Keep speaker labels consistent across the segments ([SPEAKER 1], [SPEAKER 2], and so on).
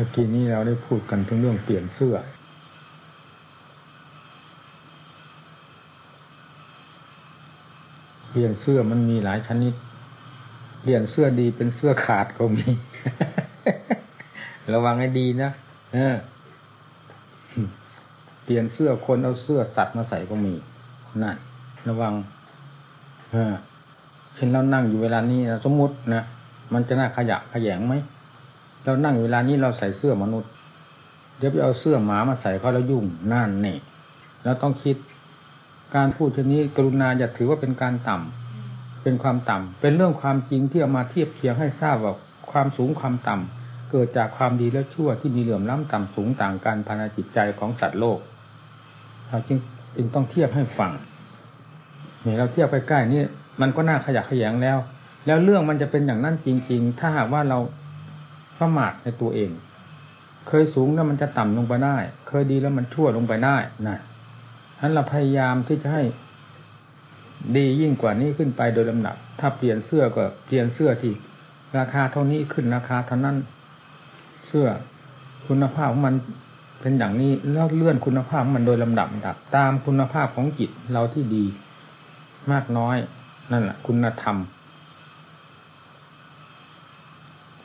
[SPEAKER 1] ตะกี้นี้เราได้พูดกันถึงเรื่องเปลี่ยนเสื้อ เปลี่ยนเสื้อมันมีหลายชนิด เปลี่ยนเสื้อดีเป็นเสื้อขาดก็มี ระวังให้ดีนะเออเปลี่ยนเสื้อคนเอาเสื้อสัตว์มาใส่ก็มีนั่นระวังเออเช่นเรานั่งอยู่เวลานี้สมมตินะมันจะน่าขยะขยงไหม เรานั่งเวลานี้เราใส่เสื้อมนุษย์ เดี๋ยวไปเอาเสื้อหมามาใส่เขาแล้วยุ่งนั่นนี่เราต้องคิดการพูดชนี้กรุณาอย่าถือว่าเป็นการต่ำเป็นความต่ำเป็นเรื่องความจริงที่เอามาเทียบเคียงให้ทราบว่าความสูงความต่ำเกิดจากความดีและชั่วที่มีเหลื่อมล้ำต่ำสูงต่างกันภายในจิตใจของสัตว์โลกเราจึงจึงต้องเทียบให้ฟังเนี่ยเราเทียบใกล้ๆนี่มันก็น่าขยักขยงแล้ว แล้วเรื่องมันจะเป็นอย่างนั้นจริง ๆ ถ้าหากว่าเรา ประมาทในตัวเอง เคยสูงแล้วมันจะต่ำลงไปได้ เคยดีแล้วมันชั่วลงไปได้นะฉะนั้นเราพยายามที่จะให้ดียิ่งกว่านี้ขึ้นไปโดยลำดับ ถ้าเปลี่ยนเสื้อก็เปลี่ยนเสื้อที่ ราคาเท่านี้ขึ้นราคาเท่านั้น เสื้อคุณภาพของมันเป็นอย่างนี้แล้วเลื่อนคุณภาพมันโดยลำดับดับตามคุณภาพของจิตเราที่ดี มากน้อยนั่นแหละคุณธรรม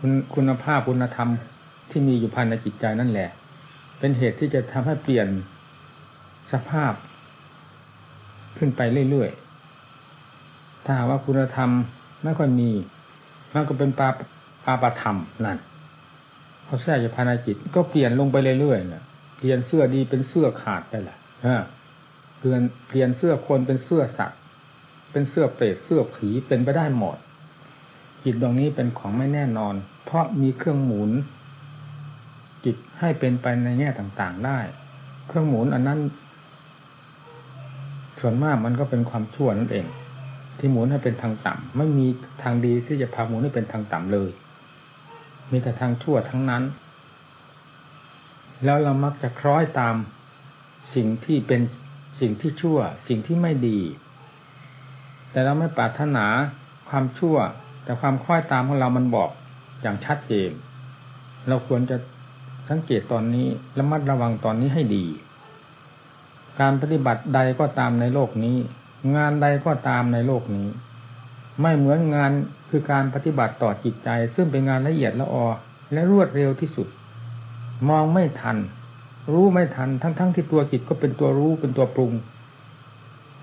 [SPEAKER 1] คุณคุณภาพคุณธรรมที่มีอยู่ภายในจิตใจนั่นแหละ เป็นเหตุที่จะทำให้เปลี่ยนสภาพ ขึ้นไปเรื่อยๆ ถ้าหากว่าคุณธรรมไม่ค่อยมีมันก็เป็นปาปาปธรรมนั่นเขาแทรกอยู่ภายในจิต ก็เปลี่ยนลงไปเรื่อยๆนะเปลี่ยนเสื้อดีเป็นเสื้อขาดไปแหละเปลี่ยนเปลี่ยนเสื้อคนเป็นเสื้อสัตว์เป็นเสื้อเปรตเสื้อผีเป็นไปได้หมดจิตดวงนี้เป็นของไม่แน่นอน เพราะมีเครื่องหมุน จิตให้เป็นไปในแง่ต่างๆได้ เครื่องหมุนอันนั้น ส่วนมากมันก็เป็นความชั่วนั่นเอง ที่หมุนให้เป็นทางต่ำไม่มีทางดีที่จะพาหมุนให้เป็นทางต่ำเลย มีแต่ทางชั่วทั้งนั้น แล้วเรามักจะคล้อยตามสิ่งที่เป็นสิ่งที่ชั่ว สิ่งที่ไม่ดี แต่เราไม่ปรารถนาความชั่ว แต่ความคล้อยตามของเรามันบอก อย่างชัดเจน เราควรจะสังเกตตอนนี้ระมัดระวังตอนนี้ให้ดี การปฏิบัติใดก็ตามในโลกนี้ งานใดก็ตามในโลกนี้ ไม่เหมือนงานคือการปฏิบัติต่อจิตใจ ซึ่งเป็นงานละเอียดละออและรวดเร็วที่สุด มองไม่ทัน รู้ไม่ทันทั้งๆทที่ตัวจิตก็เป็นตัวรู้เป็นตัวปรุง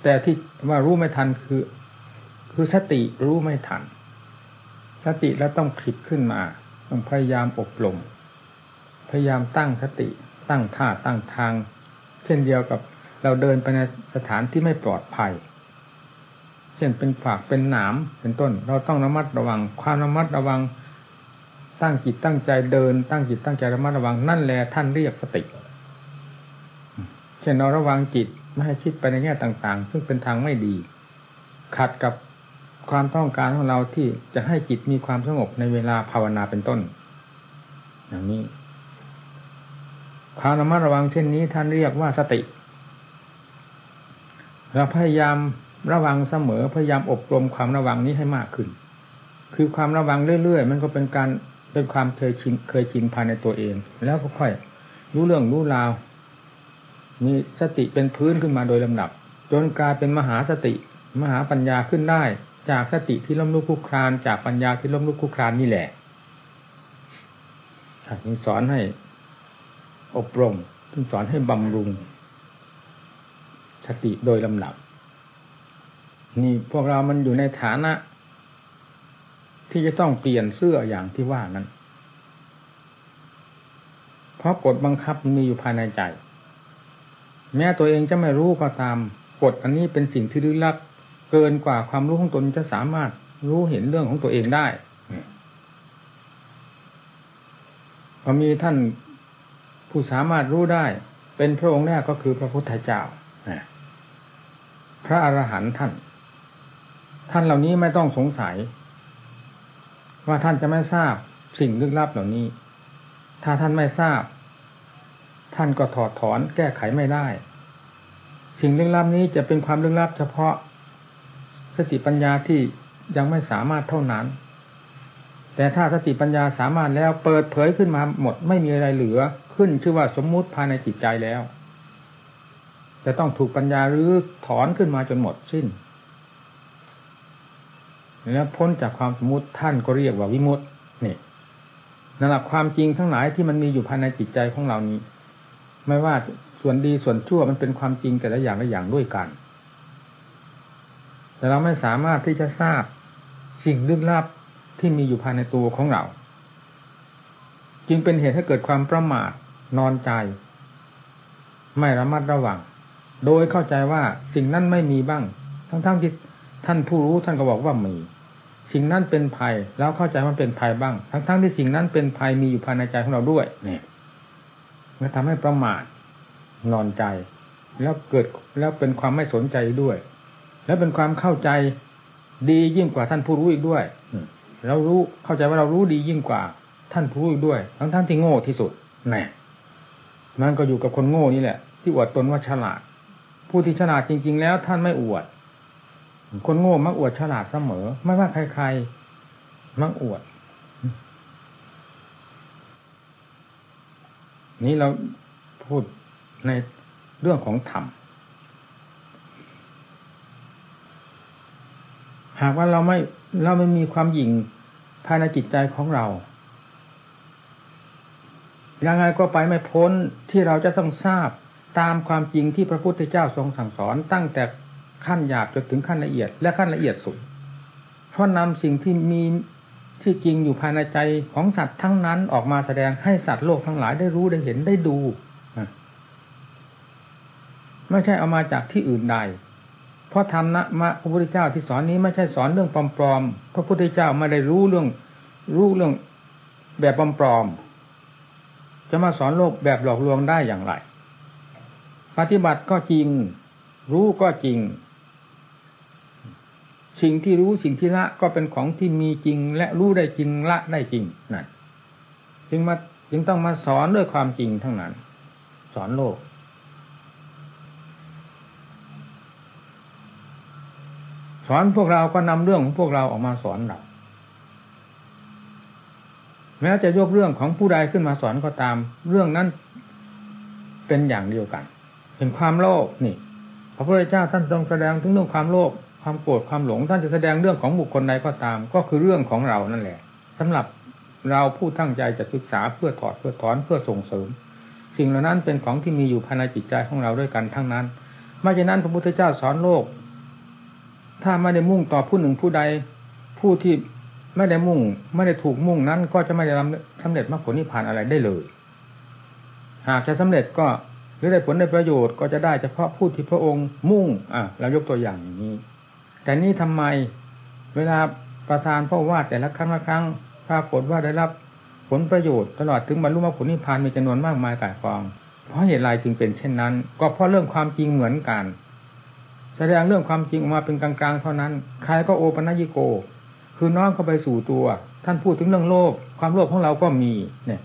[SPEAKER 1] แต่ที่ว่ารู้ไม่ทันคือ คือสติรู้ไม่ทัน สติแล้วต้องคลิดขึ้นมาต้องพยายามอบรมพยายามตั้งสติตั้งท่าตั้งทาง เช่นเดียวกับเราเดินไปในสถานที่ไม่ปลอดภัย เช่นเป็นฝากเป็นหนามเป็นต้น เราต้องระมัดระวัง ความระมัดระวังตั้งจิตตั้งใจเดิน ตั้งจิตตั้งใจระมัดระวังนั่นแหละท่านเรียกสติ เช่นเราระวังจิตไม่ให้คิดไปในแง่ต่างๆ ซึ่งเป็นทางไม่ดี ขัดกับ ความต้องการของเราที่จะให้จิตมีความสงบในเวลาภาวนาเป็นต้น อย่างนี้ความระมัดระวังเช่นนี้ท่านเรียกว่าสติ เราพยายามระวังเสมอพยายามอบรมความระวังนี้ให้มากขึ้น คือความระวังเรื่อยๆ มันก็เป็นการเป็นความเคยชินเคยชินภายในตัวเอง แล้วก็ค่อยรู้เรื่องรู้ราว มีสติเป็นพื้นขึ้นมาโดยลำดับ จนกลายเป็นมหาสติ มหาปัญญาขึ้นได้ จากสติที่ล้มลุกคลุกคลานจากปัญญาที่ล้มลุกคลุกคลานนี่แหละท่านสอนให้อบรมท่านสอนให้บำรุง สติโดยลำดับ นี่พวกเรามันอยู่ในฐานะ ที่จะต้องเปลี่ยนเสื้ออย่างที่ว่านั้น เพราะกฎบังคับมีอยู่ภายในใจ แม้ตัวเองจะไม่รู้ก็ตามกฎอันนี้เป็นสิ่งที่ลึกลับ เกินกว่าความรู้ของตนจะสามารถรู้เห็นเรื่องของตัวเองได้พอมีท่านผู้สามารถรู้ได้ เป็นพระองค์แรกก็คือพระพุทธเจ้าพระอรหันต์ท่าน ท่านเหล่านี้ไม่ต้องสงสัย ว่าท่านจะไม่ทราบสิ่งลึกลับเหล่านี้ ถ้าท่านไม่ทราบ ท่านก็ถอดถอนแก้ไขไม่ได้ สิ่งลึกลับนี้จะเป็นความลึกลับเฉพาะ ติปัญญาที่ยังไม่สามารถเท่านั้น แต่ถ้าสติปัญญาสามารถแล้วเปิดเผยขึ้นมาหมดไม่มีอะไรเหลือ ขึ้นชื่อว่าสมมุติภายในจิตใจแล้ว จะต้องถูกปัญญาหรือถอนขึ้นมาจนหมดสิ้นแล้วพ้นจากความสมมติท่านก็เรียกว่าวิมุตตินี่นั่นแหละความจริงทั้งหลายที่มันมีอยู่ภายในจิตใจของเรานี้ ไม่ว่าส่วนดีส่วนชั่วมันเป็นความจริงแต่ละอย่างละอย่างด้วยกัน แต่เราไม่สามารถที่จะทราบสิ่งลึกลับที่มีอยู่ภายในตัวของเรา จึงเป็นเหตุให้เกิดความประมาทนอนใจ ไม่ระมัดระวัง โดยเข้าใจว่าสิ่งนั้นไม่มีบ้าง ทั้งๆทที่ท่านผู้รู้ท่านก็บอกว่ามี สิ่งนั้นเป็นภัยแล้วเข้าใจว่าเป็นภัยบ้าง ทั้งๆทที่สิ่งนั้นเป็นภัยมีอยู่ภายในใจของเราด้วยเนี่ยมันทำให้ประมาทนอนใจ แล้วเกิดแล้วเป็นความไม่สนใจด้วย แล้วเป็นความเข้าใจดียิ่งกว่าท่านผู้รู้อีกด้วยเรารู้เข้าใจว่าเรารู้ดียิ่งกว่าท่านผู้รู้อีกด้วย ทั้งท่านที่โง่ที่สุดแน่มันก็อยู่กับคนโง่นี่แหละ ที่อวดตนว่าฉลาด ผู้ที่ฉลาดจริง ๆ แล้ว ท่านไม่อวด คนโง่มักอวดฉลาดเสมอ ไม่ว่าใครๆมักอวด นี้เราพูดในเรื่องของธรรม หากว่าเราไม่เราไม่มีความหยิ่งภายในจิตใจของเรา ยังไงก็ไปไม่พ้นที่เราจะต้องทราบตามความจริงที่พระพุทธเจ้าทรงสั่งสอน ตั้งแต่ขั้นหยาบจนถึงขั้นละเอียด และขั้นละเอียดสุด เพราะนำสิ่งที่มีที่จริงอยู่ภายในใจของสัตว์ทั้งนั้นออกมาแสดงให้สัตว์โลกทั้งหลายได้รู้ได้เห็นได้ดู ไม่ใช่เอามาจากที่อื่นใด เพราะธรรมะมะพระพุทธเจ้าที่สอนนี้ไม่ใช่สอนเรื่องปลอมๆพระพุทธเจ้าไม่ได้รู้เรื่องรู้เรื่องแบบปลอมๆจะมาสอนโลกแบบหลอกลวงได้อย่างไร ปฏิบัติก็จริง รู้ก็จริง สิ่งที่รู้สิ่งที่ละก็เป็นของที่มีจริง และรู้ได้จริงละได้จริงนั่นจึงมาจึงต้องมาสอนด้วยความจริงทั้งนั้น สอนโลก สอนพวกเราก็นำเรื่องของพวกเราออกมาสอนเราแม้จะยกเรื่องของผู้ใดขึ้นมาสอนก็ตาม เรื่องนั้นเป็นอย่างเดียวกัน เป็นความโลภนี่ พระพุทธเจ้าท่านทรงแสดงถึงเรื่องความโลภความโกรธความหลงท่านจะแสดงเรื่องของบุคคลใดก็ตาม ก็คือเรื่องของเรานั่นแหละสำหรับเราผู้ตั้งใจจะศึกษาเพื่อถอดเพื่อถอนเพื่อส่งเสริม สิ่งเหล่านั้นเป็นของที่มีอยู่ภายในจิตใจของเราด้วยกันทั้งนั้นไม่ฉะนั้นพระพุทธเจ้าสอนโลก ถ้าไม่ได้มุ่งต่อผู้หนึ่งผู้ใดผู้ที่ไม่ได้มุ่ง ไม่ได้ถูกมุ่งนั้น ก็จะไม่ได้สำเร็จมรรคผลนิพพานอะไรได้เลย หากจะสำเร็จก็หรือได้ผลได้ประโยชน์ก็จะได้เฉพาะผู้ที่พระองค์มุ่งอะเรายกตัวอย่างอย่างนี้ แต่นี้ทำไมเวลาประธานพระว่าแต่ละครั้งละครั้งปรากฏว่าได้รับผลประโยชน์ตลอดถึงบรรลุมรรคผลนิพพานมีจำนวนมากมายกายกอง เพราะเหตุไรจึงเป็นเช่นนั้น ก็เพราะเรื่องความจริงเหมือนกัน แสดงเรื่องความจริงออกมาเป็นกลางๆ เท่านั้น ใครก็โอปัญญิโก คือน้อมเข้าไปสู่ตัว ท่านพูดถึงเรื่องโลภความโลภของเราก็มีเนี่ย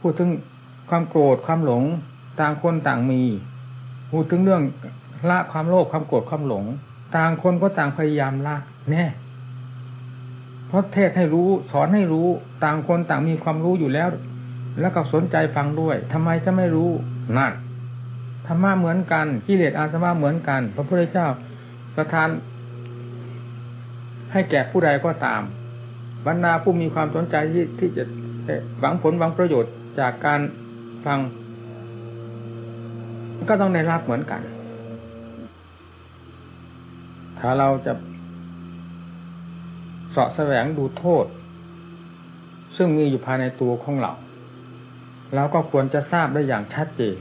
[SPEAKER 1] พูดถึงความโกรธความหลงต่างคนต่างมี พูดถึงเรื่องละความโลภความโกรธความหลง ต่างคนก็ต่างพยายามละแน่เพราะเทศให้รู้สอนให้รู้ต่างคนต่างมีความรู้อยู่แล้ว แล้วก็สนใจฟังด้วยทำไมจะไม่รู้นั่น ธรรมะเหมือนกันกิเลสอาสวะเหมือนกัน พระพุทธเจ้าประทาน ให้แก่ผู้ใดก็ตาม บรรดาผู้มีความสนใจที่จะหวังผลหวังประโยชน์จากการฟัง ก็ต้องได้รับเหมือนกัน ถ้าเราจะสาะแสวงดูโทษ ซึ่งมีอยู่ภายในตัวของเราเราก็ควรจะทราบได้อย่างชัดเจน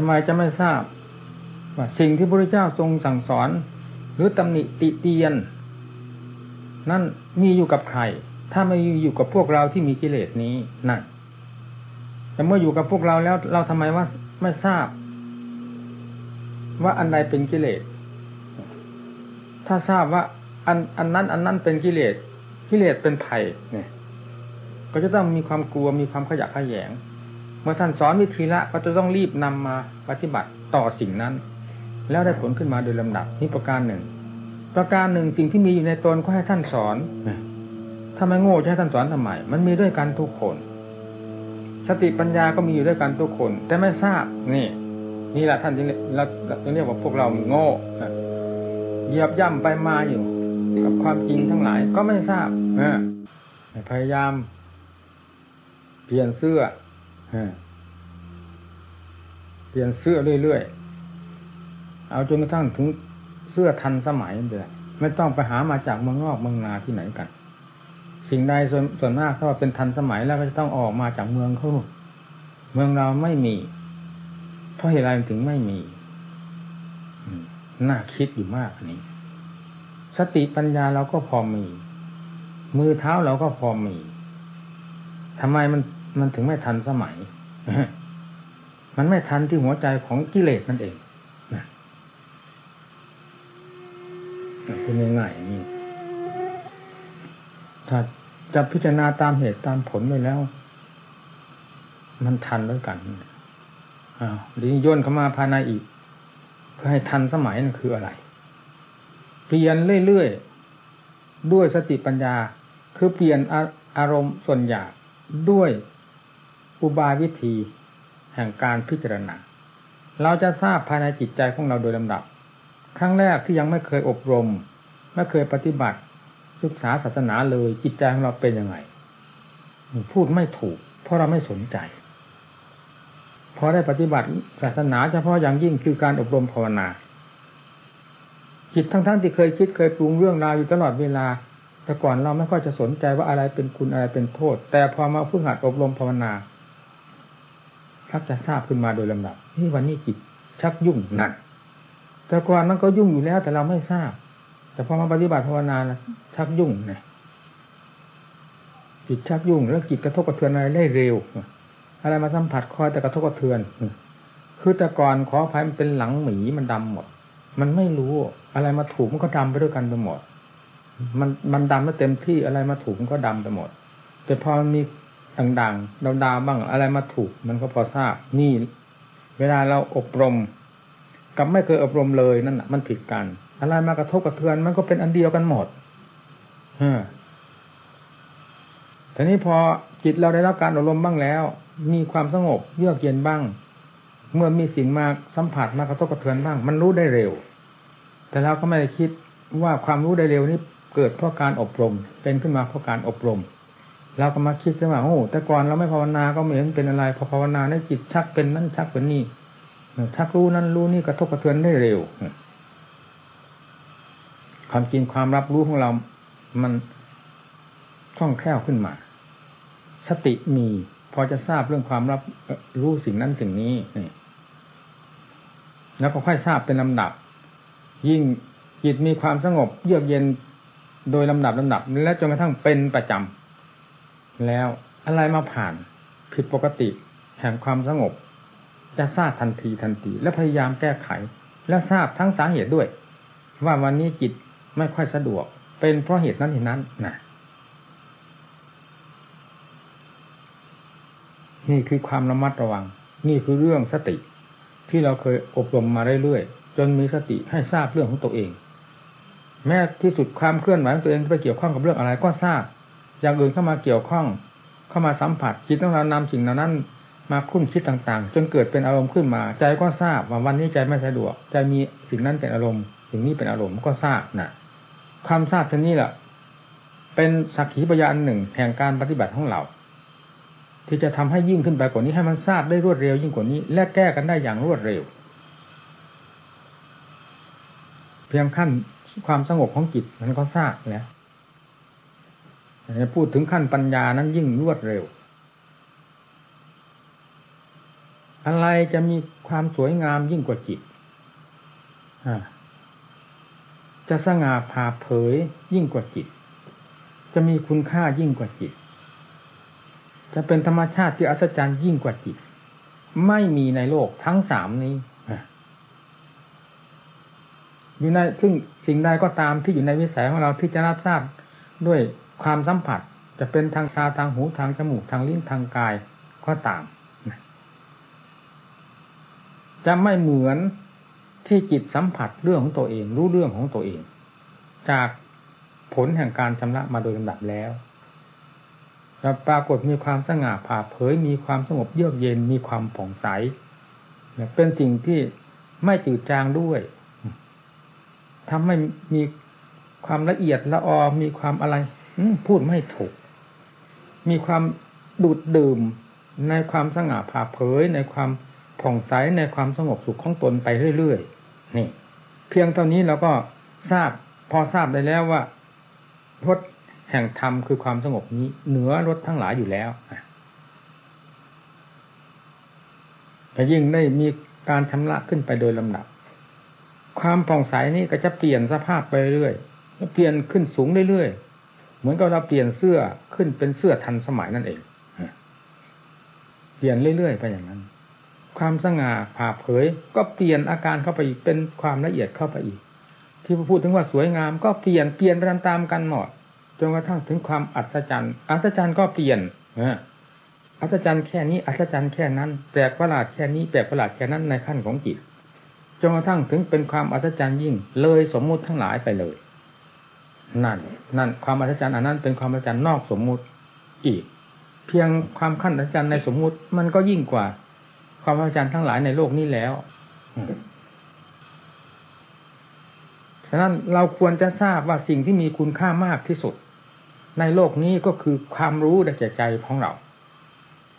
[SPEAKER 1] ทำไมจะไม่ทราบ ว่าสิ่งที่พระเจ้าทรงสั่งสอน หรือตำหนิติเตียน นั่นมีอยู่กับใคร ถ้าไม่อยู่กับพวกเราที่มีกิเลสนี้นั่นแต่เมื่ออยู่กับพวกเราแล้วเราทำไมว่าไม่ทราบ ว่าอันใดเป็นกิเลส ถ้าทราบว่าอันอันนั้น อันนั้นเป็นกิเลสกิเลสเป็นภัยเนี่ยก็จะต้องมีความกลัวมีความขยะขยง เมื่อท่านสอนวิธีละก็จะต้องรีบนำมาปฏิบัติต่อสิ่งนั้น แล้วได้ผลขึ้นมาโดยลำดับนี่ประการหนึ่ง ประการหนึ่งสิ่งที่มีอยู่ในตนก็ให้ท่านสอนถ้าไม่โง่จะให้ท่านสอนทำไมมันมีด้วยกันทุกคน สติปัญญาก็มีอยู่ด้วยกันทุกคน แต่ไม่ทราบนี่ นี่แหละท่านจึงเราเรียกว่าพวกเราโง่เหยียบย่ำไปมาอยู่ กับความจริงทั้งหลายก็ไม่ทราบพยายาม เปลี่ยนเสื้อ เปลี่ยนเสื้อเรื่อยๆ เอาจนกระทั่งถึงเสื้อทันสมัยเลยไม่ต้องไปหามาจากเมืองนอกเมืองนาที่ไหนกัน สิ่งใดส่วนส่วนมากถ้าว่าเป็นทันสมัยแล้วก็จะต้องออกมาจากเมืองเขาเมืองเราไม่มี เพราะเหตุไรถึงไม่มีน่าคิดอยู่มากนี้ สติปัญญาเราก็พอมี มือเท้าเราก็พอมีทำไมมัน มันถึงไม่ทันสมัย มันไม่ทันที่หัวใจของกิเลสนั่นเองนะพูดง่ายๆนี่ถ้าจะพิจารณาตามเหตุตามผลไปแล้ว มันทันแล้วกันอ้าวดีย่นเข้ามาภายในอีก เพื่อให้ทันสมัยนั่นคืออะไรเปลี่ยนเรื่อยๆด้วยสติปัญญา คือเปลี่ยนอารมณ์ส่วนอยากด้วย อุบายวิธีแห่งการพิจารณา เราจะทราบภายในจิตใจของเราโดยลำดับ ครั้งแรกที่ยังไม่เคยอบรม ไม่เคยปฏิบัติ ศึกษาศาสนาเลยจิตใจของเราเป็นยังไง พูดไม่ถูก เพราะเราไม่สนใจ พอได้ปฏิบัติศาสนาเฉพาะอย่างยิ่งคือการอบรมภาวนา จิตทั้งๆทที่เคยคิดเคยปรุงเรื่องราวอยู่ตลอดเวลาแต่ก่อนเราไม่ค่อยจะสนใจว่าอะไรเป็นคุณอะไรเป็นโทษ แต่พอมาฝึกหัดอบรมภาวนา ชักจะทราบขึ้นมาโดยลำดับนี่วันนี้จิตชักยุ่งหนักแต่ก่อนมันก็ยุ่งอยู่แล้วแต่เราไม่ทราบ แต่พอมาปฏิบัติภาวนาแล้วชักยุ่งไงจิตชักยุ่งแล้วจิตกระทบกระเทือนอะไรได้เร็ว อะไรมาสัมผัสคอยแต่กระทบกระเทือน คือแต่ก่อนขออภัยมันเป็นหลังหมีมันดำหมด มันไม่รู้อะไรมาถูกมันก็ดำไปด้วยกันไปหมด มันมันดำแล้วเต็มที่อะไรมาถูกมันก็ดำไปหมด แต่พอมั นมีด่างๆดาวๆบ้างอะไรมาถูก มันก็พอทราบนี่ เวลาเราอบรม กับไม่เคยอบรมเลยนั่นแหะมันผิดกัน อะไรมากระทบกระเทือนมันก็เป็นอันเดียวกันหมดฮะทีนี้พอจิตเราได้รับการอบรมบ้างแล้ว มีความสงบเยือกเย็นบ้าง เมื่อมีสิ่งมาสัมผัสมากระทบกระเทือนบ้าง มันรู้ได้เร็ว แต่เราก็ไม่ได้คิดว่าความรู้ได้เร็วนี้เกิดเพราะการอบรม เป็นขึ้นมาเพราะการอบรม เราก็มาคิดกันว่าโอ้แต่ก่อนเราไม่ภาวนาก็ไม่เห็นเป็นอะไรพอภาวนาได้จิตชักเป็นนั่นชักเป็นนี่ชักรู้นั่นรู้นี่กระทบกระเทือนได้เร็วความจริงความรับรู้ของเรา มันคล่องแคล่วขึ้นมา สติมี พอจะทราบเรื่องความรับรู้สิ่งนั้นสิ่งนี้นแล้วก็ค่อยทราบเป็นลำดับ ยิ่งจิตมีความสงบเยือกเย็นโดยลำดับลำดับ และจนกระทั่งเป็นประจำ แล้วอะไรมาผ่านผิดปกติแห่งความสงบ จะทราบทันทีทันทีและพยายามแก้ไข และทราบทั้งสาเหตุด้วย ว่าวันนี้จิตไม่ค่อยสะดวก เป็นเพราะเหตุนั้นเหตุนั้นนะนี่คือความระมัดระวัง นี่คือเรื่องสติ ที่เราเคยอบรมมาเรื่อยๆจนมีสติให้ทราบเรื่องของตัวเอง แม้ที่สุดความเคลื่อนไหวของตัวเองไปเกี่ยวข้องกับเรื่องอะไรก็ทราบ อย่างอื่นเข้ามาเกี่ยวข้อง เข้ามาสัมผัสจิตของเรานำสิ่งนั้น มาคุ้นคิดต่างๆ จนเกิดเป็นอารมณ์ขึ้นมา ใจก็ทราบว่าวันนี้ใจไม่สะดวก ใจมีสิ่งนั้นเป็นอารมณ์ สิ่งนี้เป็นอารมณ์ก็ทราบนะความทราบเช่นนี้แหละเป็นสักขีพยานหนึ่งแห่งการปฏิบัติของเรา ที่จะทำให้ยิ่งขึ้นไปกว่านี้ให้มันทราบได้รวดเร็วยิ่งกว่านี้ และแก้กันได้อย่างรวดเร็ว เพียงขั้นความสงบของจิตมันก็ทราบแล้ว พูดถึงขั้นปัญญานั้นยิ่งรวดเร็ว อะไรจะมีความสวยงามยิ่งกว่าจิต จะสง่าผ่าเผยยิ่งกว่าจิต จะมีคุณค่ายิ่งกว่าจิต จะเป็นธรรมชาติที่อัศจรรย์ยิ่งกว่าจิต ไม่มีในโลกทั้งสามนี้อยู่ในซึ่งสิ่งใดก็ตามที่อยู่ในวิสัยของเราที่จะรับทราบด้วย ความสัมผัสจะเป็นทางตาทางหูทางจมูกทางลิ้นทางกายก็ตาม จะไม่เหมือนที่จิตสัมผัสเรื่องของตัวเอง รู้เรื่องของตัวเอง จากผลแห่งการชำระมาโดยลำดับแล้วแล้วปรากฏมีความสง่าผ่าเผยมีความสงบเยือกเย็นมีความผ่องใสเป็นสิ่งที่ไม่จืดจางด้วยทำให้มีความละเอียดละออมีความอะไร พูดไม่ถูก มีความดูดดื่มในความสง่าผ่าเผย ในความผ่องใสในความสงบสุขของตนไปเรื่อยๆนี่ เพียงเท่านี้เราก็ทราบพอทราบได้แล้วว่ารถแห่งธรรมคือความสงบนี้เหนือรถทั้งหลายอยู่แล้วแต่ยิ่งได้มีการชำระขึ้นไปโดยลำดับ ความผ่องใสนี้ก็จะเปลี่ยนสภาพไปเรื่อยเปลี่ยนขึ้นสูงเรื่อยๆ เหมือนกับเราเปลี่ยนเสื้อขึ้นเป็นเสื้อทันสมัยนั่นเองเปลี่ยนเรื่อยๆไปอย่างนั้น ความสง่าผ่าเผยก็เปลี่ยนอาการเข้าไปอีกเป็นความละเอียดเข้าไปอีก ที่พูดถึงว่าสวยงาม ก็เปลี่ยนเปลี่ยนไปตามๆกันหมดจนกระทั่งถึงความอัศจรรย์อัศจรรย์ก็เปลี่ยนอัศจรรย์แค่นี้อัศจรรย์แค่นั้นแปลกประหลาดแค่นี้แปลกประหลาดแค่นั้นในขั้นของจิตจนกระทั่งถึงเป็นความอัศจรรย์ยิ่ง เลยสมมุติทั้งหลายไปเลย นั่น นั่นความอัศจรรย์อันนั้นเป็นความอัศจรรย์นอกสมมุติอีก เพียงความขั้นอัศจรรย์ในสมมุติมันก็ยิ่งกว่า ความอัศจรรย์ทั้งหลายในโลกนี้แล้วฉะนั้นเราควรจะทราบว่าสิ่งที่มีคุณค่ามากที่สุด ในโลกนี้ก็คือความรู้ในใจใจของเรา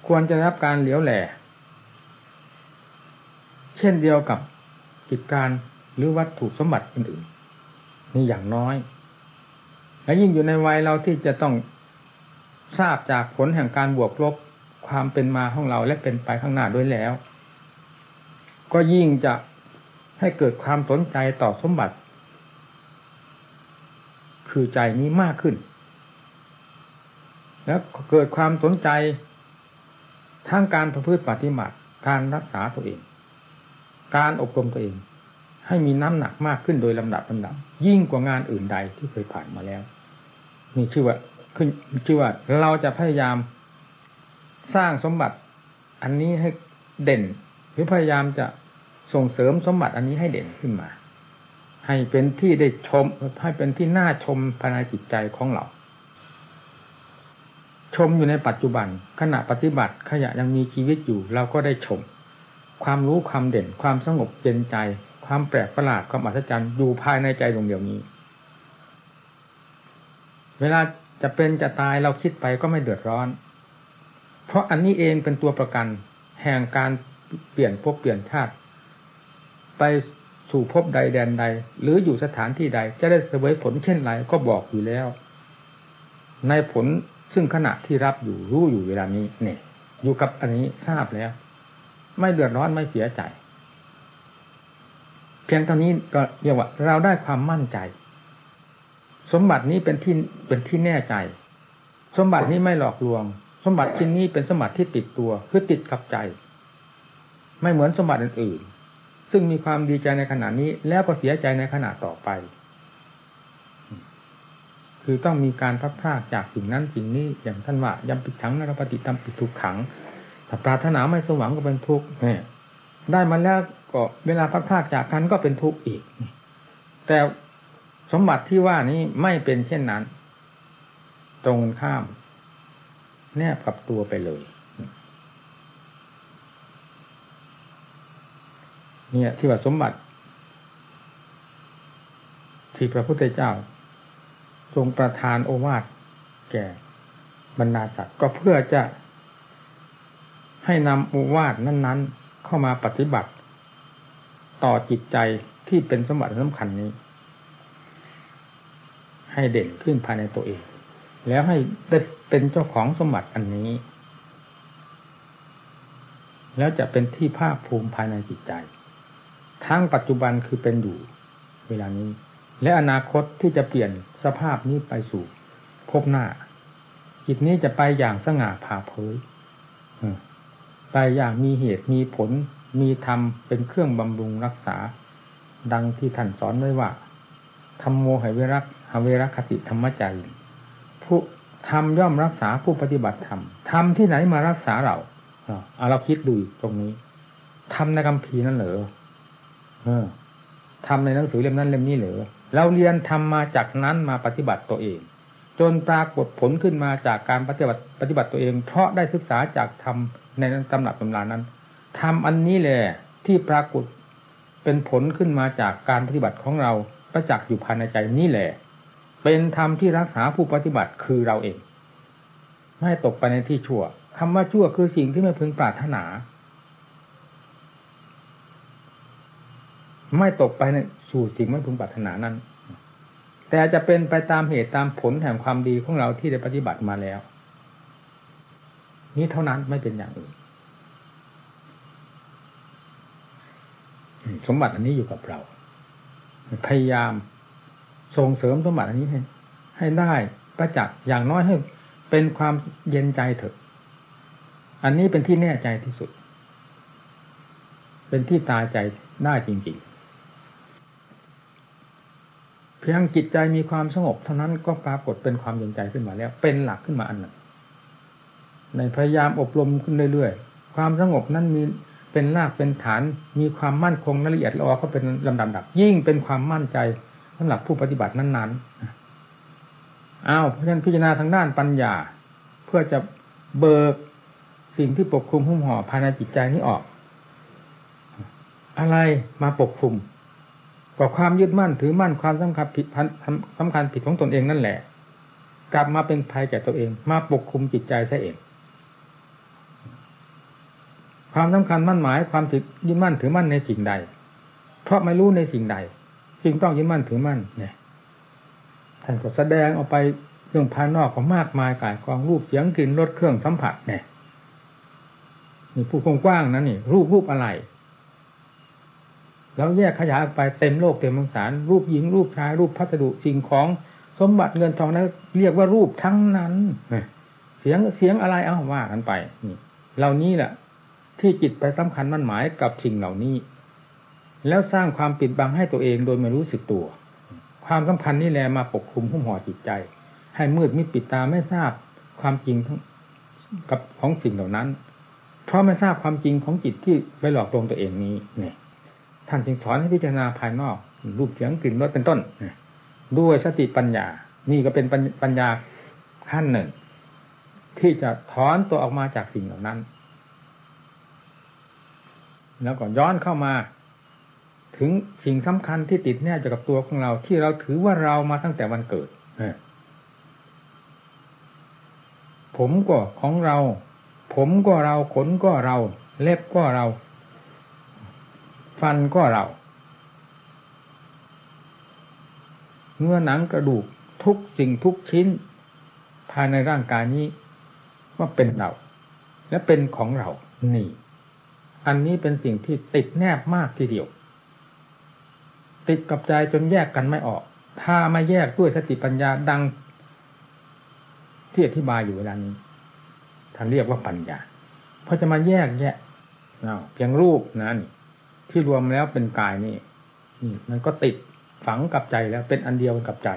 [SPEAKER 1] ควรจะรับการเหลียวแหล่เช่นเดียวกับกิจการหรือวัตถุสมบัติอื่นๆนี่อย่างน้อย และยิ่งอยู่ในวัยเราที่จะต้องทราบจากผลแห่งการบวกลบความเป็นมาของเราและเป็นไปข้างหน้าด้วยแล้ว ก็ยิ่งจะให้เกิดความสนใจต่อสมบัติ คือใจนี้มากขึ้น แล้วเกิดความสนใจทั้งการประพฤติปฏิบัติการรักษาตัวเอง การอบรมตัวเอง ให้มีน้ำหนักมากขึ้นโดยลำดับลำดับ ยิ่งกว่างานอื่นใดที่เคยผ่านมาแล้ว มีชื่อว่าขึ้นชื่อว่าเราจะพยายามสร้างสมบัติอันนี้ให้เด่น หรือพยายามจะส่งเสริมสมบัติอันนี้ให้เด่นขึ้นมา ให้เป็นที่ได้ชมให้เป็นที่น่าชมภายในจิตใจของเรา ชมอยู่ในปัจจุบัน ขณะปฏิบัติขณะยังมีชีวิตอยู่ เราก็ได้ชม ความรู้ความเด่น ความสงบเย็นใจ ความแปลกประหลาดความอัศจรรย์อยู่ภายในใจดวงเดียวนี้ เวลาจะเป็นจะตายเราคิดไปก็ไม่เดือดร้อน เพราะอันนี้เองเป็นตัวประกัน แห่งการเปลี่ยนภพเปลี่ยนชาติ ไปสู่ภพใดแดนใด หรืออยู่สถานที่ใด จะได้เสวยผลเช่นไรก็บอกอยู่แล้ว ในผลซึ่งขณะที่รับอยู่รู้อยู่เวลานี้เนี่ยอยู่กับอันนี้ทราบแล้ว ไม่เดือดร้อนไม่เสียใจ เพียงตอนนี้ก็เรียกว่าเราได้ความมั่นใจ สมบัตินี้เป็นที่เป็นที่แน่ใจ สมบัตินี้ไม่หลอกลวง สมบัติชิ้นนี้เป็นสมบัติที่ติดตัวคือติดกับใจ ไม่เหมือนสมบัติอื่นๆซึ่งมีความดีใจในขณะนี้แล้วก็เสียใจในขณะต่อไป คือต้องมีการพัดพากจากสิ่งนั้นสิ่งนี้อย่างท่านว่ายำปิดขังนรปฏิตามปิดทุกขังถ้าปรารถนาไม่สว่างก็เป็นทุกข์ได้มาแล้วก็เวลาพัดพากจากกันก็เป็นทุกข์อีก แต่ สมบัติที่ว่านี้ไม่เป็นเช่นนั้น ตรงข้าม แนบกับตัวไปเลย เนี่ยที่ว่าสมบัติ ที่พระพุทธเจ้า ทรงประทานโอวาทแก่บรรดาสัตว์ก็เพื่อจะให้นำโอวาทนั้น ๆ เข้ามาปฏิบัติ ต่อจิตใจที่เป็นสมบัติสำคัญนี้ ให้เด่นขึ้นภายในตัวเอง แล้วให้ได้เป็นเจ้าของสมบัติอันนี้ แล้วจะเป็นที่ภาคภูมิภายในจิตใจ ทั้งปัจจุบันคือเป็นอยู่เวลานี้ และอนาคตที่จะเปลี่ยนสภาพนี้ไปสู่พบหน้า จิตนี้จะไปอย่างสง่าผ่าเผยไปอย่างมีเหตุมีผล มีธรรมเป็นเครื่องบำรุงรักษา ดังที่ท่านสอนไว้ว่าธรรมโมหเวรัก หเวรคติธรรมใจผู้ธรรมย่อมรักษาผู้ปฏิบัติธรรมธรรมที่ไหนมารักษาเราเอาเราคิดดูตรงนี้ธรรมในคำพีนั่นเหรอทำในหนังสือเล่มนั้นเล่มนี้เหรอเราเรียนทำมาจากนั้นมาปฏิบัติตัวเอง จนปรากฏผลขึ้นมาจากการปฏิบัติปฏิบัติตัวเอง เพราะได้ศึกษาจากทำในตำหนักตำรานั้นทำอันนี้แหละที่ปรากฏเป็นผลขึ้นมาจากการปฏิบัติของเราประจักษ์อยู่ภายในใจนี่แหละ เป็นธรรมที่รักษาผู้ปฏิบัติคือเราเอง ไม่ตกไปในที่ชั่วคำว่าชั่วคือสิ่งที่ไม่พึงปรารถนา ไม่ตกไปในสู่สิ่งไม่พึงปรารถนานั้น แต่จะเป็นไปตามเหตุตามผลแห่งความดีของเราที่ได้ปฏิบัติมาแล้ว นี้เท่านั้นไม่เป็นอย่างอื่น สมบัติอันนี้อยู่กับเรา พยายาม ส่งเสริมสมบัติอันนี้ให้ให้ได้ประจักษ์อย่างน้อยให้เป็นความเย็นใจเถอะ อันนี้เป็นที่แน่ใจที่สุด เป็นที่ตาใจได้จริงๆ เพียงจิตใจมีความสงบเท่านั้นก็ปรากฏเป็นความเย็นใจขึ้นมาแล้ว เป็นหลักขึ้นมาอันหนึ่งในพยายามอบรมขึ้นเรื่อยๆ ความสงบนั้นมีเป็นรากเป็นฐาน มีความมั่นคงละเอียดละออก็เป็นลำดับดับยิ่งเป็นความมั่นใจ สำหรับผู้ปฏิบัตินั้นๆอ้าวเพราะฉะนั้นพิจารณาทางด้านปัญญา เพื่อจะเบิกสิ่งที่ปกคลุมหุ้มห่อภายในจิตใจนี้ออก อะไรมาปกคลุมกว่าความยึดมั่นถือมั่นความสำคัญผิดสำคัญผิดของตนเองนั่นแหละ กลับมาเป็นภัยแก่ตัวเอง มาปกคลุมจิตใจซะเอง ความสำคัญมั่นหมายความถือยึดมั่นถือมั่นในสิ่งใด เพราะไม่รู้ในสิ่งใด จึงต้องยึดมั่นถือมั่นเนี่ยท่านก็แสดงออกไปเรื่องภายนอกของมากมายกายกองรูปเสียงกลิ่นรสเครื่องสัมผัสเนี่ยนี่ผู้กว้างๆนั้นนี่ รูปรูปอะไร แล้วแยกขยายออกไปเต็มโลกเต็มมังสาร รูปหญิงรูปชายรูปพัสดุสิ่งของสมบัติเงินทองนั้นเรียกว่ารูปทั้งนั้นเสียงเสียงอะไรเอาว่ากันไปนี่เหล่านี้แหละที่จิตไปสำคัญมั่นหมายกับสิ่งเหล่านี้ แล้วสร้างความปิดบังให้ตัวเองโดยไม่รู้สึกตัว ความสำคัญนี่แหละมาปกคลุมหุ้มห่อจิตใจ ให้มืดมิดปิดตาไม่ทราบความจริงทั้งกับของสิ่งเหล่านั้น เพราะไม่ทราบความจริงของจิตที่ไปหลอกลวงตัวเองนี้เนี่ยท่านจึงสอนให้พิจารณาภายนอก รูปเสียงกลิ่นรสเป็นต้น ด้วยสติปัญญา นี่ก็เป็นปัญญาขั้นหนึ่ง ที่จะถอนตัวออกมาจากสิ่งเหล่านั้น แล้วก็ย้อนเข้ามา ถึงสิ่งสำคัญที่ติดแนบอยู่กับตัวของเรา ที่เราถือว่าเรามาตั้งแต่วันเกิดผมก็ของเรา ผมก็เราขนก็เรา เล็บก็เรา ฟันก็เรา เนื้อหนังกระดูกทุกสิ่งทุกชิ้น ภายในร่างกายนี้ ว่าเป็นเรา และเป็นของเรานี่ อันนี้เป็นสิ่งที่ติดแนบมากทีเดียว ติดกับใจจนแยกกันไม่ออก ถ้าไม่แยกด้วยสติปัญญาดัง ที่อธิบายอยู่เวลานี้ท่านเรียกว่าปัญญาเพราะจะมาแยกแยะเพียงรูปนั้น ที่รวมแล้วเป็นกายนี่นี่มันก็ติดฝังกับใจแล้วเป็นอันเดียวกับใจ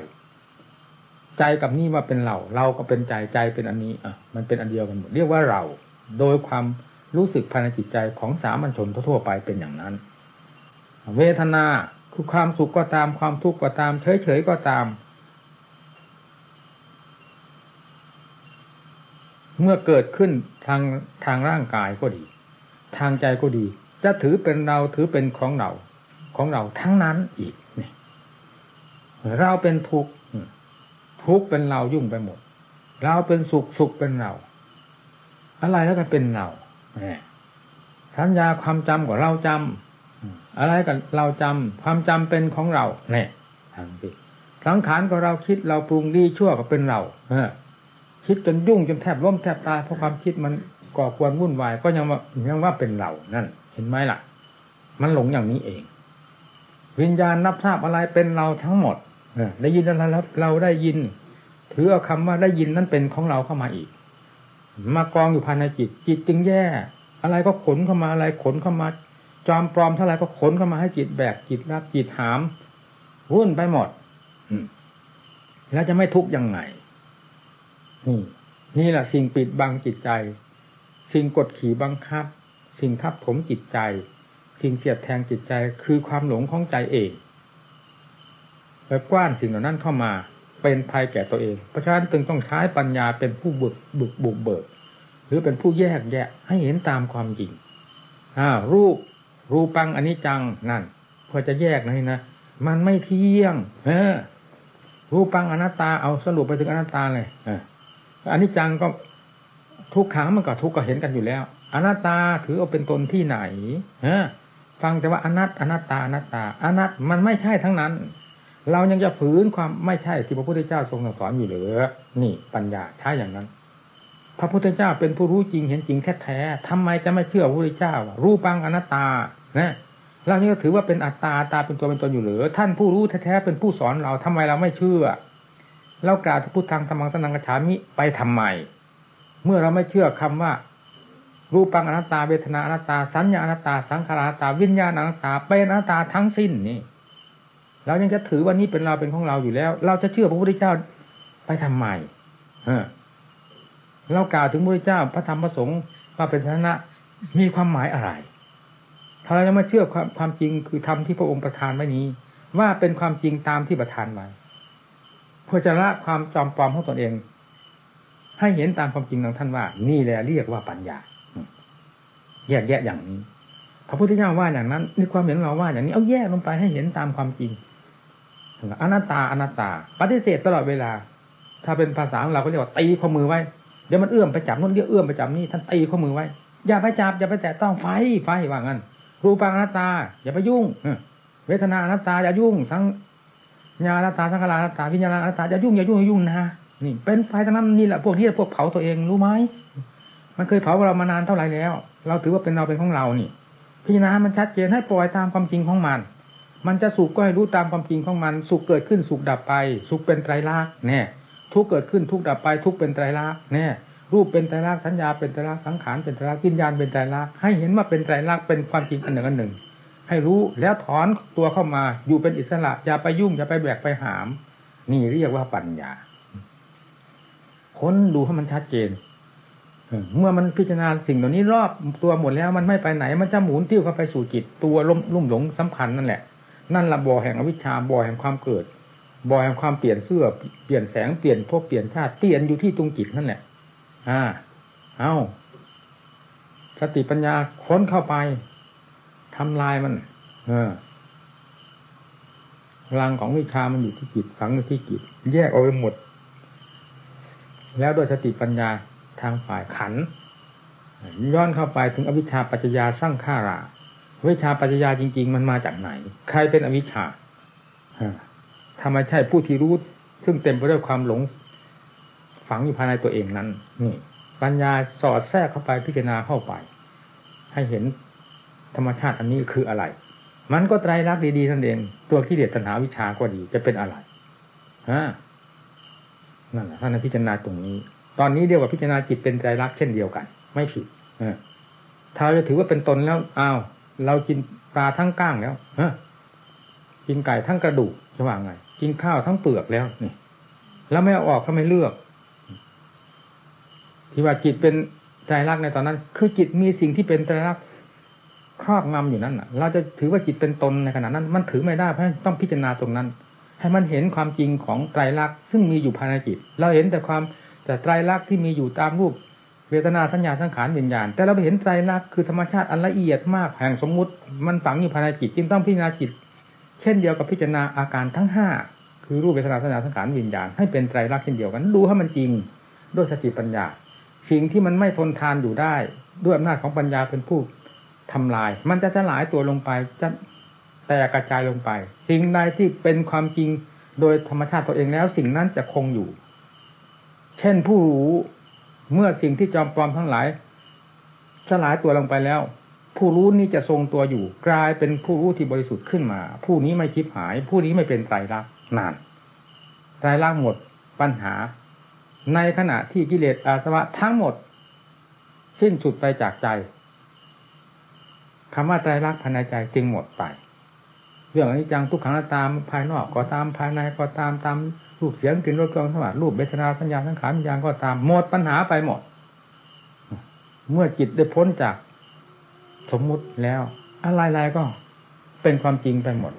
[SPEAKER 1] ใจกับนี่ว่าเป็นเรา เราก็เป็นใจใจเป็นอันนี้อะมันเป็นอันเดียวกันหมดเรียกว่าเรา โดยความรู้สึกภายในจิตใจของสามัญชนทั่วไปเป็นอย่างนั้น เวทนา คือความสุขก็ตามความทุกข์ก็ตามเฉยๆก็ตาม เมื่อเกิดขึ้นทางทางร่างกายก็ดี ทางใจก็ดี จะถือเป็นเราถือเป็นของเราของเราทั้งนั้นอีกนี่เราเป็นทุกข์ทุกข์เป็นเรายุ่งไปหมด เราเป็นสุขสุขเป็นเรา อะไรแล้วก็เป็นเราสัญญาความจำของเราจำ อะไรกันเราจำความจำเป็นของเราเนี่ยทางสิสังขารของเราคิดเราปรุงดีชั่วก็เป็นเราเอคิดจนยุ่งจนแทบล้มแทบตายเพราะความคิดมันก่อควรวุ่นวายก็ยังว่ายังว่าเป็นเรานั่น เห็นไหมล่ะ มันหลงอย่างนี้เอง วิญญาณนับทราบอะไรเป็นเราทั้งหมดเอได้ยินอะไรแล้วเราได้ยิน ถือเอาคำว่าได้ยินนั้นเป็นของเราเข้ามาอีก มากองอยู่ภายในจิตจิตจึงแย่ อะไรก็ขนเข้ามาอะไรขนเข้ามา จอมปลอมเท่าไรก็ขนเข้ามาให้จิตแบกจิตรับจิตหามวุ่นไปหมดแล้วจะไม่ทุกข์ยังไงนี่นี่แหละสิ่งปิดบังจิตใจ สิ่งกดขี่บังคับ สิ่งทับถมจิตใจ สิ่งเสียดแทงจิตใจคือความหลงของใจเองไปกว้านสิ่งเหล่านั้นเข้ามาเป็นภัยแก่ตัวเอง เพราะฉะนั้นจึงต้องใช้ปัญญาเป็นผู้บุกบุกบุกเบิก หรือเป็นผู้แยกแยะให้เห็นตามความจริงอ่ารูป รูปังอันนี้จังนั่นเพื่อจะแยกนะนะมันไม่เที่ยง เออ รูปังอนัตตาเอาสรุปไปถึงอนัตตาเลยอ่าอันนี้จังก็ทุกขังมันก็ทุกข์ก็เห็นกันอยู่แล้ว อนัตตาถือเอาเป็นตนที่ไหนฮะฟังแต่ว่าอนัตอนัตตาอนัตตา อนัตมันไม่ใช่ทั้งนั้น เรายังจะฝืนความไม่ใช่ที่พระพุทธเจ้าทรงสอนอยู่หรือนี่ปัญญาใช่อย่างนั้น พระพุทธเจ้าเป็นผู้รู้จริงเห็นจริงแท้ๆทำไมจะไม่เชื่อพระพุทธเจ้ารูปังอนัตตานะเรานี่ก็ถือว่าเป็นอัตตาตาเป็นตัวเป็นตนอยู่หรือ ท่านผู้รู้แท้ๆเป็นผู้สอนเราทำไมเราไม่เชื่อเรากล่าวพุทธังธรรมังสนังกฉามิไปทำไม เมื่อเราไม่เชื่อคำว่า รูปังอนัตตาเวทนาอนัตตา สัญญาอนัตตา สังขารอนัตตา วิญญาณอนัตตาเป็นอนัตตาทั้งสิ้นนี่เรายังจะถือว่านี้เป็นเราเป็นของเราอยู่แล้ว เราจะเชื่อพระพุทธเจ้าไปทำไมเออ เรากล่าวถึงพระเจ้าพระธรรมพระสงฆ์ว่าเป็นชนะมีความหมายอะไร ถ้าเรายังไม่เชื่อความความจริงคือธรรมที่พระองค์ประทานไว้นี้ ว่าเป็นความจริงตามที่ประทานไว้เพื่อจะละความจอมปลอมของตนเอง ให้เห็นตามความจริงของท่านว่า นี่แหละเรียกว่าปัญญาแยกแยะอย่างนี้ พระพุทธเจ้าว่าอย่างนั้นนี่ความเห็นเราว่าอย่างนี้เอาแยกลงไปให้เห็นตามความจริงอนัตตาอนัตตา ปฏิเสธตลอดเวลา ถ้าเป็นภาษาของเราก็เรียกว่าตีข้อมือไว้ ดี๋ยวมันเอื้อมไปจับนู่นเดี๋ยวเอื้อมไปจับนี่ท่านตีข้อมือไว้ อย่าไปจับอย่าไปแตะต้องไฟไฟว่างั้นรูปังอนัตตา อย่าไปยุ่งเวทนาอนัตตาอย่ายุ่งสังญาณอนัตตาสังขารอนัตตาวิญญาณอนัตตาอย่ายุ่งอย่ายุ่งอย่ายุ่งนะนี่เป็นไฟทั้งนั้นนี่แหละพวกนี้พวกเผาตัวเองรู้ไหมมันเคยเผาเรามานานเท่าไหร่แล้ว เราถือว่าเป็นเราเป็นของเรานี่พิจารณามันชัดเจนให้ปล่อยตามความจริงของมัน มันจะสุขก็ให้รู้ตามความจริงของมัน สุขเกิดขึ้นสุขดับไป สุขเป็นไตรลักษณ์แน่ ทุกเกิดขึ้นทุกดับไปทุกเป็นไตรลักษณ์แน่รูปเป็นไตรลักษณ์สัญญาเป็นไตรลักษณ์สังขารเป็นไตรลักษณ์วิญญาณเป็นไตรลักษณ์ให้เห็นว่าเป็นไตรลักษณ์เป็นความจริงอันหนึ่งอันหนึ่ง ให้รู้แล้วถอนตัวเข้ามาอยู่เป็นอิสระอย่าไปยุ่งอย่าไปแบกไปหาม นี่เรียกว่าปัญญาค้นดูให้มันชัดเจนเมื่อมันพิจารณาสิ่งเหล่านี้รอบตัวหมดแล้วมันไม่ไปไหน มันจะหมุนติ้วเข้าไปสู่จิตตัวลุ่มลุ่มหลงสำคัญนั่นแหละ นั่นละบ่อแห่งอวิชชาบ่อแห่งความเกิด บ่อแห่งความเปลี่ยนเสื้อเปลี่ยนแสงเปลี่ยนพบเปลี่ยนชาติเปลี่ยนอยู่ที่ตรงจิตนั่นแหละ อ่า เอาสติปัญญาค้นเข้าไปทำลายมัน เออพลังของวิชามันอยู่ที่จิตฝังอยู่ที่จิตแยกออกไปหมด แล้วโดยสติปัญญาทางฝ่ายขันย้อนเข้าไปถึงอวิชชาปัจจยาสร้างข้าราวิชาปัจจยาจริง ๆ มันมาจากไหน ใครเป็นอวิชชา ถ้าไม่ใช่ผู้ที่รู้ ซึ่งเต็มไปด้วยความหลง ฝังอยู่ภายในตัวเองนั้น นี่ ปัญญาสอดแทรกเข้าไปพิจารณาเข้าไป ให้เห็นธรรมชาติอันนี้คืออะไร มันก็ไตรลักษณ์ดีๆนั่นเอง ตัวที่เดียดตัณหาวิชาก็ดีจะเป็นอะไรฮะนั่นแหละท่านพิจารณาตรงนี้ ตอนนี้เดียวกับพิจารณาจิตเป็นไตรลักษณ์เช่นเดียวกัน ไม่ผิดถ้าจะถือว่าเป็นตนแล้วอ้าวเรากินปลาทั้งก้างแล้วฮะกินไก่ทั้งกระดูกจะว่าไง กินข้าวทั้งเปลือกแล้วนี่ แล้วไม่เอาออกก็ไม่เลือก ที่ว่าจิตเป็นใจรักในตอนนั้น คือจิตมีสิ่งที่เป็นใจรักครอบงำอยู่นั้นเราจะถือว่าจิตเป็นตนในขณะนั้น มันถือไม่ได้เพราะต้องพิจารณาตรงนั้น ให้มันเห็นความจริงของไตรลักษณ์ซึ่งมีอยู่ภายในจิต เราเห็นแต่ความแต่ไตรลักษณ์ที่มีอยู่ตามรูปเวทนาสัญญาสังขารวิญญาณ แต่เราไปเห็นไตรลักษณ์คือธรรมชาติอันละเอียดมากแห่งสมมุติ มันฝังอยู่ภายในจิตจึงต้องพิจารณาจิต เช่นเดียวกับพิจารณาอาการทั้งห้า คือรูปเวทนาสัญญาสังขารวิญญาณให้เป็นไตรลักษณ์เช่นเดียวกัน ดูให้มันจริงด้วยสติปัญญา สิ่งที่มันไม่ทนทานอยู่ได้ ด้วยอำนาจของปัญญาเป็นผู้ทำลาย มันจะสลายตัวลงไปจะแตกกระจายลงไป สิ่งใดที่เป็นความจริงโดยธรรมชาติตัวเองแล้ว สิ่งนั้นจะคงอยู่ เช่นผู้รู้เมื่อสิ่งที่จอมปลอมทั้งหลายสลายตัวลงไปแล้ว ผู้รู้นี้จะทรงตัวอยู่ กลายเป็นผู้รู้ที่บริสุทธิ์ขึ้นมา ผู้นี้ไม่ชิบหาย ผู้นี้ไม่เป็นไตรลักษณ นานไตรลักษณ์หมดปัญหา ในขณะที่กิเลสอาสวะทั้งหมด สิ้นสุดไปจากใจคำว่าใจรักภายในใจจึงหมดไปเรื่องอนิจจังทุกขังตามภายนอกก็ตามภายในก็ตามตามรูปเสียงกลิ่นรสเครื่องสัมผัสรูปเบชนาสัญญาสังขารวิญญาณก็ตามหมดปัญหาไปหมด เมื่อจิตได้พ้นจากสมมุติแล้ว อะไรๆก็เป็นความจริงไปหมด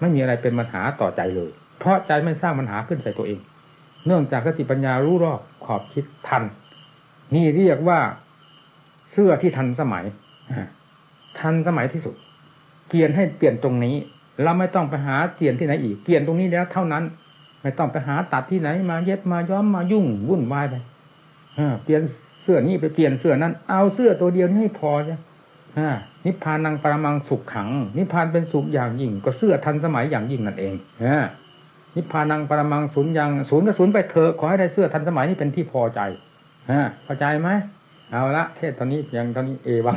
[SPEAKER 1] ไม่มีอะไรเป็นปัญหาต่อใจเลย เพราะใจไม่สร้างปัญหาขึ้นใส่ตัวเอง เนื่องจากสติปัญญารู้รอบขอบคิดทัน นี่เรียกว่าเสื้อที่ทันสมัยทันสมัยที่สุด เปลี่ยนให้เปลี่ยนตรงนี้เราไม่ต้องไปหาเปลี่ยนที่ไหนอีกเปลี่ยนตรงนี้แล้วเท่านั้น ไม่ต้องไปหาตัดที่ไหนมาเย็บมาย้อมมายุ่งวุ่นวายไปเปลี่ยนเสื้อนี้ไปเปลี่ยนเสื้อนั้น เอาเสื้อตัวเดียวนี้ให้พอจ้ะนิพพานังปรมังสุขขัง นิพพานเป็นสุขอย่างยิ่ง ก็เสื้อทันสมัยอย่างยิ่งนั่นเอง นิพพานังปรมังศูนย์ยังศูนย์ก็ศูนย์ไปเถอะขอให้ได้เสื้อทันสมัยนี่เป็นที่พอใจฮะพอใจไหมเอาละเทศตอนนี้เพียงตอนนี้เอวัง